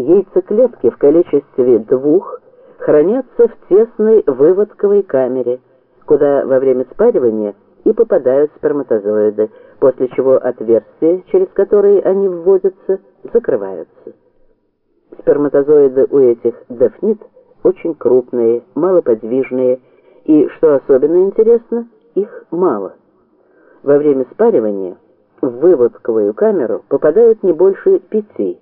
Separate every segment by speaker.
Speaker 1: Яйцеклетки в количестве двух хранятся в тесной выводковой камере, куда во время спаривания и попадают сперматозоиды, после чего отверстия, через которые они вводятся, закрываются. Сперматозоиды у этих дафнит очень крупные, малоподвижные, и, что особенно интересно, их мало. Во время спаривания в выводковую камеру попадают не больше пяти,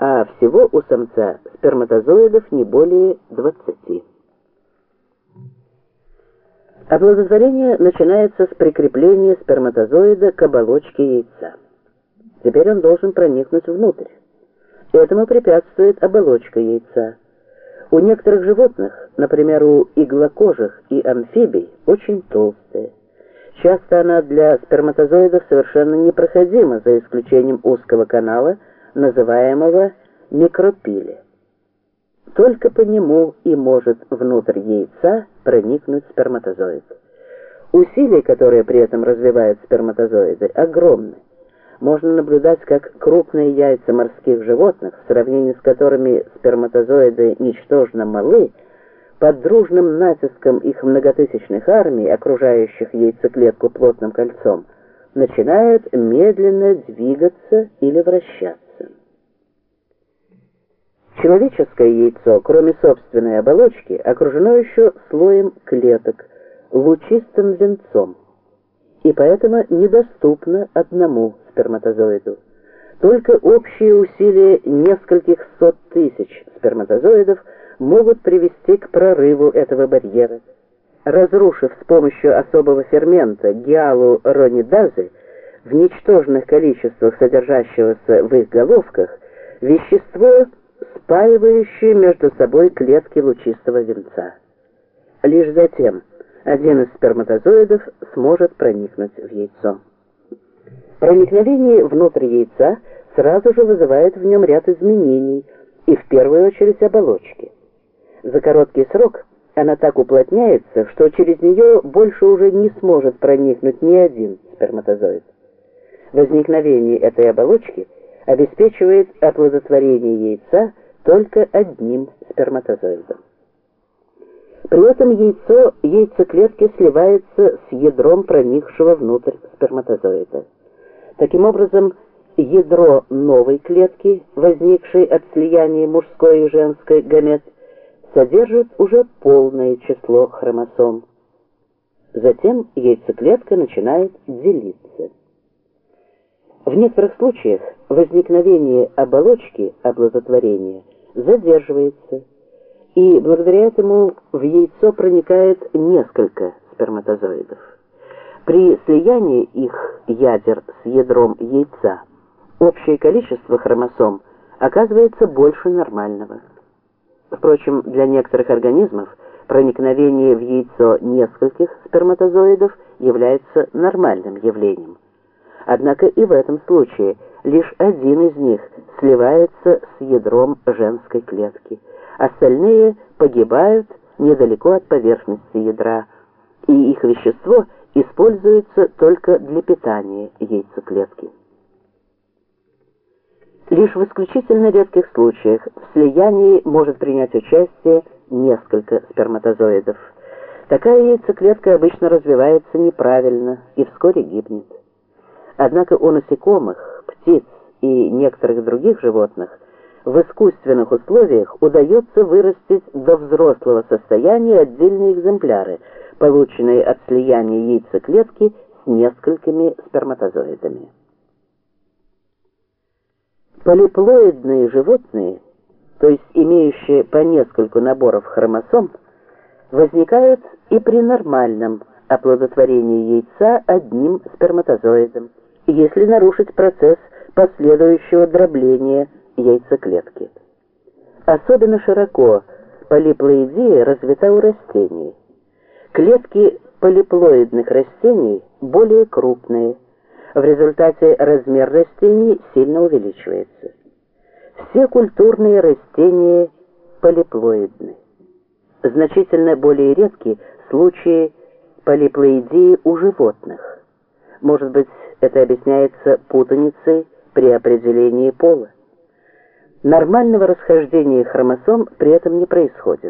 Speaker 1: а всего у самца сперматозоидов не более 20. Оплодотворение начинается с прикрепления сперматозоида к оболочке яйца. Теперь он должен проникнуть внутрь. Этому препятствует оболочка яйца. У некоторых животных, например, у иглокожих и амфибий, очень толстая. Часто она для сперматозоидов совершенно непроходима, за исключением узкого канала, называемого микропили. Только по нему и может внутрь яйца проникнуть сперматозоид. Усилия, которые при этом развивают сперматозоиды, огромны. Можно наблюдать, как крупные яйца морских животных, в сравнении с которыми сперматозоиды ничтожно малы, под дружным натиском их многотысячных армий, окружающих яйцеклетку плотным кольцом, начинают медленно двигаться или вращаться. Человеческое яйцо, кроме собственной оболочки, окружено еще слоем клеток, лучистым венцом, и поэтому недоступно одному сперматозоиду. Только общие усилия нескольких сот тысяч сперматозоидов могут привести к прорыву этого барьера. Разрушив с помощью особого фермента гиалуронидазы в ничтожных количествах содержащегося в их головках, вещество – спаивающие между собой клетки лучистого венца. Лишь затем один из сперматозоидов сможет проникнуть в яйцо. Проникновение внутрь яйца сразу же вызывает в нем ряд изменений, и в первую очередь оболочки. За короткий срок она так уплотняется, что через нее больше уже не сможет проникнуть ни один сперматозоид. Возникновение этой оболочки обеспечивает оплодотворение яйца только одним сперматозоидом. При этом яйцо яйцеклетки сливается с ядром проникшего внутрь сперматозоида. Таким образом, ядро новой клетки, возникшей от слияния мужской и женской гамет, содержит уже полное число хромосом. Затем яйцеклетка начинает делиться. В некоторых случаях возникновение оболочки оплодотворения задерживается, и благодаря этому в яйцо проникает несколько сперматозоидов. При слиянии их ядер с ядром яйца общее количество хромосом оказывается больше нормального. Впрочем, для некоторых организмов проникновение в яйцо нескольких сперматозоидов является нормальным явлением. Однако и в этом случае лишь один из них сливается с ядром женской клетки. Остальные погибают недалеко от поверхности ядра, и их вещество используется только для питания яйцеклетки. Лишь в исключительно редких случаях в слиянии может принять участие несколько сперматозоидов. Такая яйцеклетка обычно развивается неправильно и вскоре гибнет. Однако у насекомых, птиц и некоторых других животных в искусственных условиях удается вырастить до взрослого состояния отдельные экземпляры, полученные от слияния яйцеклетки с несколькими сперматозоидами. Полиплоидные животные, то есть имеющие по нескольку наборов хромосом, возникают и при нормальном оплодотворении яйца одним сперматозоидом если нарушить процесс последующего дробления яйцеклетки. Особенно широко полиплоидия развита у растений. Клетки полиплоидных растений более крупные. В результате размер растений сильно увеличивается. Все культурные растения полиплоидны. Значительно более редки случаи полиплоидии у животных. Может быть, это объясняется путаницей при определении пола. Нормального расхождения хромосом при этом не происходит.